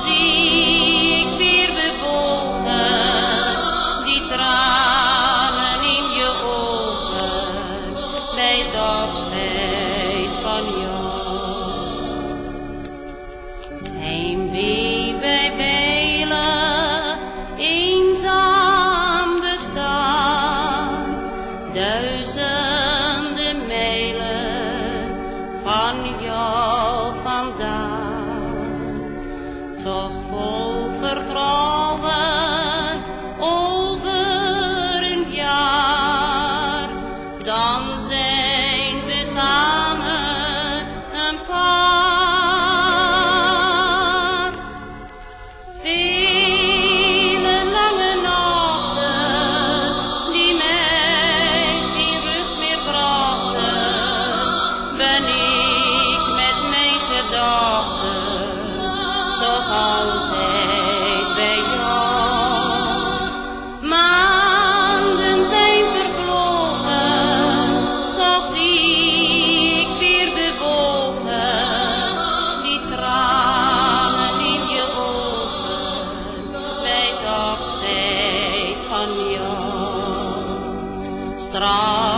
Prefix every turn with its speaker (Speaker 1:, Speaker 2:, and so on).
Speaker 1: Zie weer bewogen, die tranen in je ogen bij dat schijt van jou. Heen we bijwilen inzaam bestaan, duizenden mijlen van jou vandaag. so full. أسرار